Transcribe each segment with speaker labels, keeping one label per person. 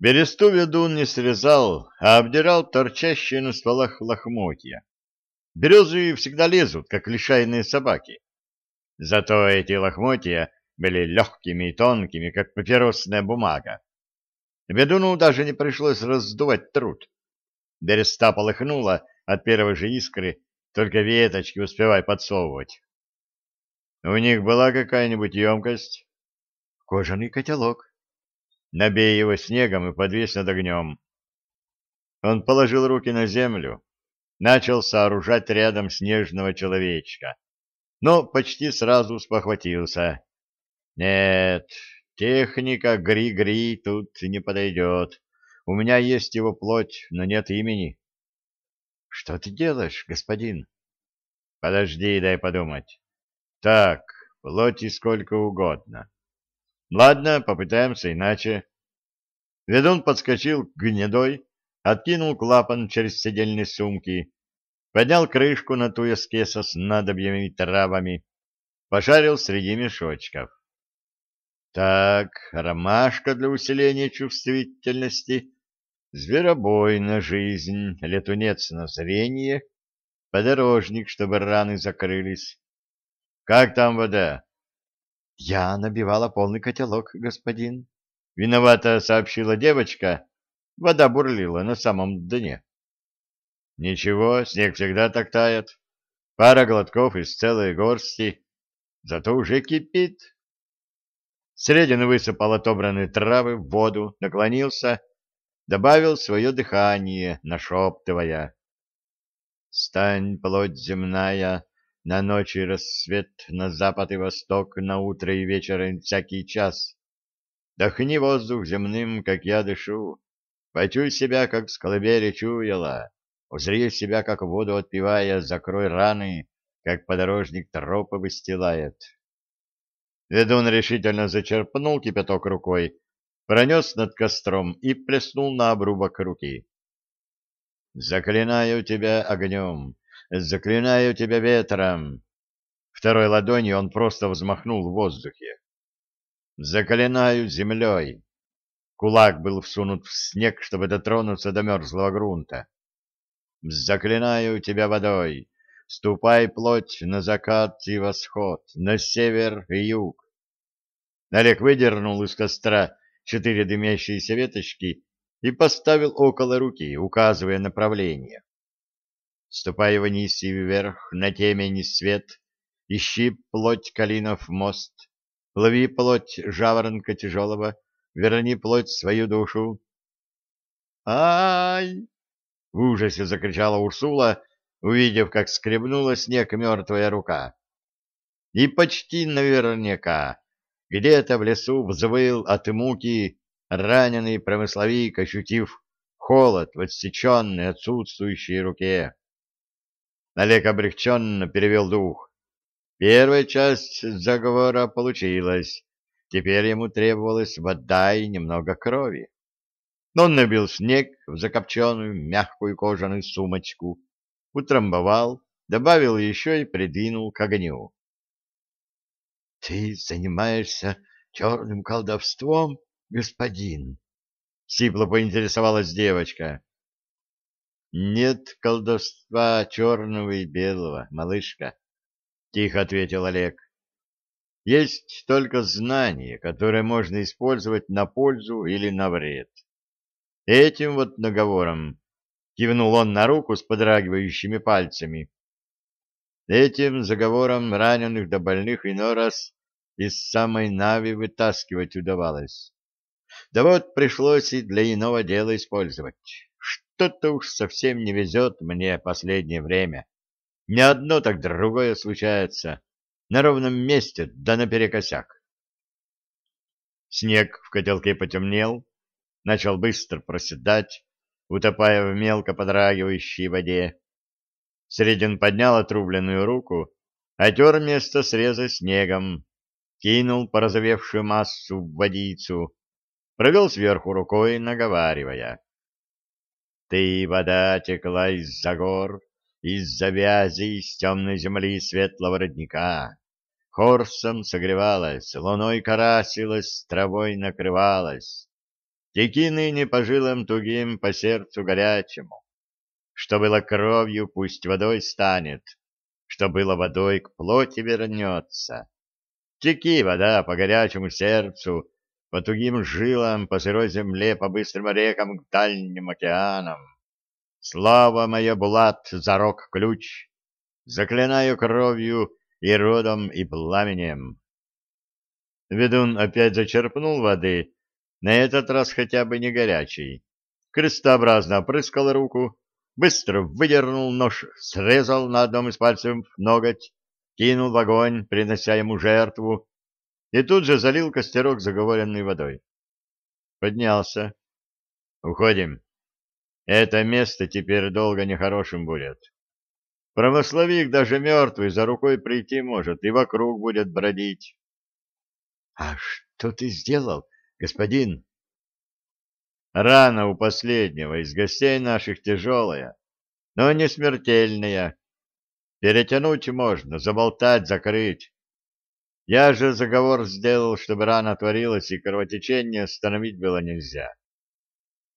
Speaker 1: Бересту ведун не срезал, а обдирал торчащие на стволах лохмотья. Березы всегда лезут, как лишайные собаки. Зато эти лохмотья были легкими и тонкими, как папиросная бумага. Ведуну даже не пришлось раздувать труд. Береста полыхнула от первой же искры, только веточки успевай подсовывать. У них была какая-нибудь емкость?
Speaker 2: Кожаный котелок.
Speaker 1: Набей его снегом и подвесь над огнем. Он положил руки на землю, начал сооружать рядом снежного человечка, но почти сразу спохватился. Нет, техника гри-гри тут не подойдет. У меня есть его плоть, но нет имени.
Speaker 2: — Что ты делаешь, господин?
Speaker 1: — Подожди, дай подумать. Так, плоти сколько угодно. Ладно, попытаемся иначе. Ведун подскочил к гнедой, откинул клапан через седельные сумки, поднял крышку на туеске со снадобьями и травами, пошарил среди мешочков. Так, ромашка для усиления чувствительности, зверобой на жизнь, летунец на зрение, подорожник, чтобы раны закрылись. Как там вода?
Speaker 2: Я набивала полный котелок, господин.
Speaker 1: Виновато сообщила девочка. Вода бурлила на самом дне. Ничего, снег всегда так тает. Пара глотков из целой горсти. Зато уже кипит. Средин высыпал отобранные травы в воду, наклонился, добавил свое дыхание, нашептывая. «Стань, плоть земная, на ночь и рассвет, на запад и восток, на утро и вечер и всякий час. Дохни воздух земным, как я дышу, почуй себя, как с колыбели чуяла, узри себя, как воду отпивая, закрой раны, как подорожник тропы выстилает». Ведун решительно зачерпнул кипяток рукой, пронес над костром и плеснул на обрубок руки. «Заклинаю тебя огнем, заклинаю тебя ветром!» Второй ладонью он просто взмахнул в воздухе. «Заклинаю землей!» Кулак был всунут в снег, чтобы дотронуться до мерзлого грунта. «Заклинаю тебя водой!» Ступай, плоть, на закат и восход, на север и юг. Олег выдернул из костра четыре дымящиеся веточки и поставил около руки, указывая направление. Ступай вниз и вверх, на темени свет, ищи плоть калинов мост, лови плоть жаворонка тяжелого, верни плоть свою душу. «Ай!» — в ужасе закричала Урсула, увидев, как скребнула снег мертвая рука. И почти наверняка где-то в лесу взвыл от муки раненый промысловик, ощутив холод в отсеченной отсутствующей руке. Олег облегченно перевел дух. Первая часть заговора получилась. Теперь ему требовалась вода и немного крови. Он набил снег в закопченную мягкую кожаную сумочку, утрамбовал, добавил еще и придвинул к огню. — Ты занимаешься черным колдовством, господин? — сипло поинтересовалась девочка. — Нет колдовства черного и белого, малышка, — тихо ответил Олег. — Есть только знание, которое можно использовать на пользу или на вред. Этим вот наговором Кивнул он на руку с подрагивающими пальцами. Этим заговором раненых до больных иной раз из самой Нави вытаскивать удавалось. Да вот пришлось и для иного дела использовать. Что-то уж совсем не везет мне последнее время. Не одно, так другое случается. На ровном месте, да наперекосяк. Снег в котелке потемнел, начал быстро проседать, утопая в мелко подрагивающей воде. Средин поднял отрубленную руку, отер место среза снегом, кинул порозовевшую массу в водицу, провел сверху рукой, наговаривая. Ты, вода, текла из-за гор, из-за вязи, из темной земли светлого родника. Хорсом согревалась, луной карасилась, травой накрывалась. теки ныне по жилам тугим, по сердцу горячему. Что было кровью, пусть водой станет, что было водой, к плоти вернется. Теки вода по горячему сердцу, по тугим жилам, по сырой земле, по быстрым рекам к дальним океанам. Слава моя, Булат, за рог ключ, заклинаю кровью и родом, и пламенем. Ведун опять зачерпнул воды, на этот раз хотя бы не горячий. Крестообразно опрыскал руку, быстро выдернул нож, срезал на одном из пальцев ноготь, кинул в огонь, принося ему жертву, и тут же залил костерок заговоренной водой. Поднялся. Уходим. Это место теперь долго нехорошим будет. Промысловик даже мертвый за рукой прийти может и вокруг будет бродить.
Speaker 2: — А что ты сделал, господин?
Speaker 1: Рана у последнего из гостей наших тяжелая, но не смертельная. Перетянуть можно, заболтать, закрыть. Я же заговор сделал, чтобы рана отворилась и кровотечение остановить было нельзя.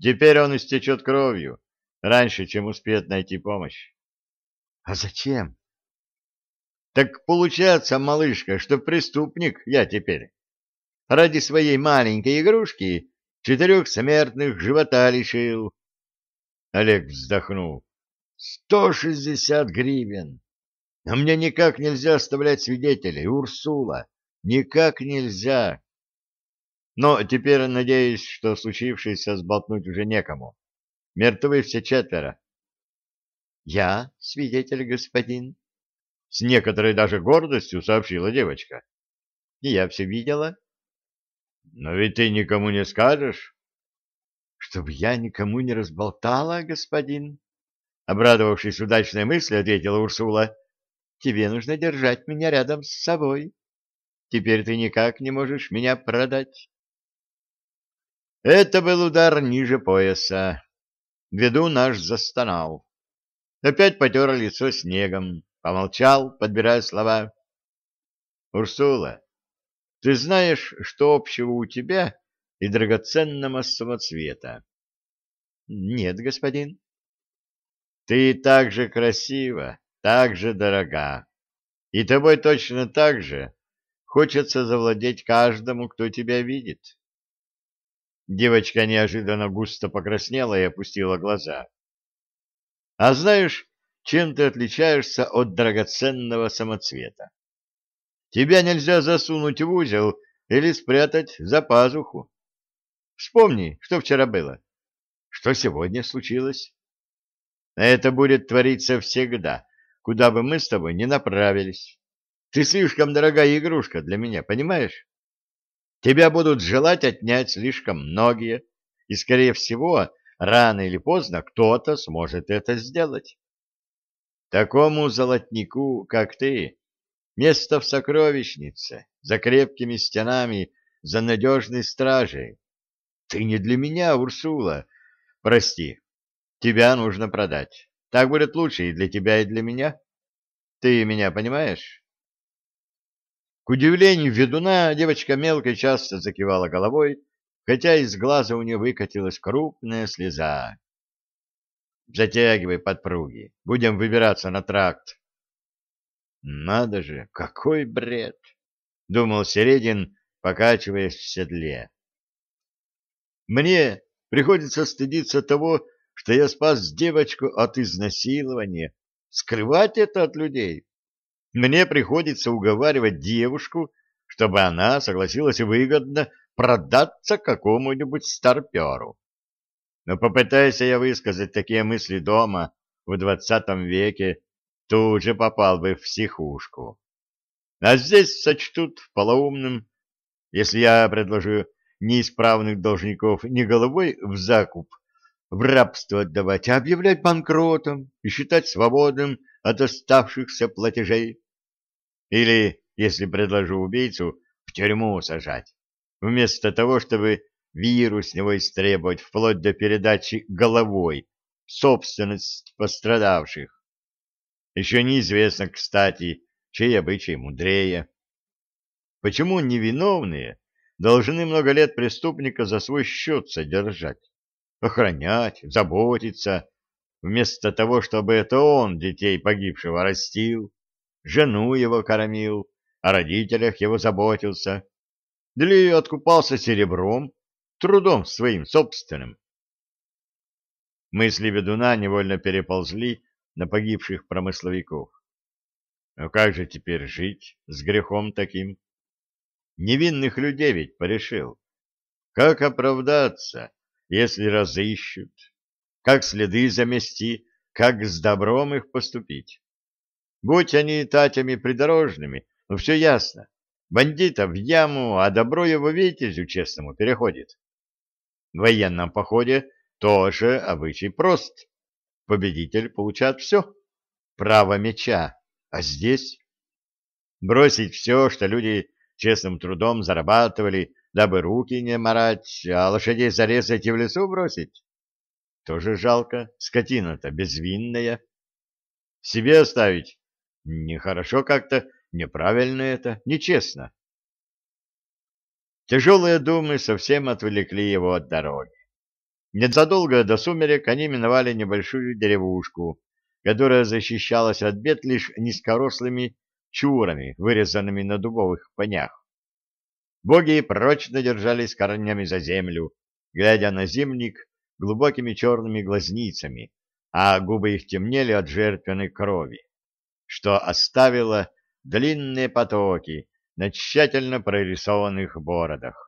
Speaker 1: Теперь он истечет кровью, раньше, чем успеет найти помощь.
Speaker 2: — А зачем?
Speaker 1: — Так получается, малышка, что преступник я теперь. Ради своей маленькой игрушки четырех смертных живота лишил. Олег вздохнул. — Сто шестьдесят гривен. А мне никак нельзя оставлять свидетелей, Урсула. Никак нельзя. Но теперь надеюсь, что случившееся сболтнуть уже некому. Мертвы все четверо.
Speaker 2: — Я свидетель, господин.
Speaker 1: С некоторой даже гордостью сообщила девочка.
Speaker 2: — И я все видела.
Speaker 1: — Но ведь ты никому не скажешь.
Speaker 2: — Чтоб я никому не разболтала, господин.
Speaker 1: Обрадовавшись удачной мысли, ответила Урсула.
Speaker 2: — Тебе нужно держать меня рядом с собой. Теперь ты никак не можешь меня продать.
Speaker 1: Это был удар ниже пояса. Веду наш застонал. Опять потер лицо снегом, помолчал, подбирая слова. «Урсула, ты знаешь, что общего у тебя и драгоценного самоцвета?»
Speaker 2: «Нет, господин».
Speaker 1: «Ты так же красива, так же дорога, и тобой точно так же хочется завладеть каждому, кто тебя видит». Девочка неожиданно густо покраснела и опустила глаза. — А знаешь, чем ты отличаешься от драгоценного самоцвета? Тебя нельзя засунуть в узел или спрятать за пазуху. Вспомни, что вчера было. Что сегодня случилось? Это будет твориться всегда, куда бы мы с тобой ни направились. Ты слишком дорогая игрушка для меня, понимаешь? Тебя будут желать отнять слишком многие, и, скорее всего, рано или поздно кто-то сможет это сделать. Такому золотнику, как ты, место в сокровищнице, за крепкими стенами, за надежной стражей. Ты не для меня, Урсула. Прости, тебя нужно продать. Так будет лучше и для тебя, и для меня. Ты меня понимаешь? К удивлению ведуна, девочка мелко часто закивала головой, хотя из глаза у нее выкатилась крупная слеза. «Затягивай подпруги, будем выбираться на тракт». «Надо же, какой бред!» — думал Середин, покачиваясь в седле. «Мне приходится стыдиться того, что я спас девочку от изнасилования, скрывать это от людей, мне приходится уговаривать девушку, чтобы она согласилась выгодно продаться какому-нибудь старперу. Но попытайся я высказать такие мысли дома в двадцатом веке, тут же попал бы в психушку. А здесь сочтут полоумным, если я предложу неисправных должников не головой в закуп, в рабство отдавать, а объявлять банкротом и считать свободным от оставшихся платежей. Или, если предложу убийцу, в тюрьму сажать, вместо того, чтобы вирус с него истребовать вплоть до передачи головой собственность пострадавших. Еще неизвестно, кстати, чей обычай мудрее. Почему невиновные должны много лет преступника за свой счет содержать, охранять, заботиться, вместо того, чтобы это он детей погибшего растил, жену его кормил, о родителях его заботился, или откупался серебром, трудом своим собственным. Мысли ведуна невольно переползли на погибших промысловиков. Но как же теперь жить с грехом таким? Невинных людей ведь порешил. Как оправдаться, если разыщут? Как следы замести? Как с добром их поступить? Будь они татями придорожными, ну все ясно. Бандита в яму, а добро его витязю честному переходит. В военном походе тоже обычай прост. Победитель получает все. Право меча. А здесь? Бросить все, что люди честным трудом зарабатывали, дабы руки не марать, а лошадей зарезать и в лесу бросить? Тоже жалко. Скотина-то безвинная. Себе оставить? Нехорошо как-то, неправильно это, нечестно. Тяжелые думы совсем отвлекли его от дороги. Незадолго до сумерек они миновали небольшую деревушку, которая защищалась от бед лишь низкорослыми чурами, вырезанными на дубовых пнях. Боги прочно держались корнями за землю, глядя на зимник глубокими черными глазницами, а губы их темнели от жертвенной крови, что оставило длинные потоки на тщательно прорисованных бородах.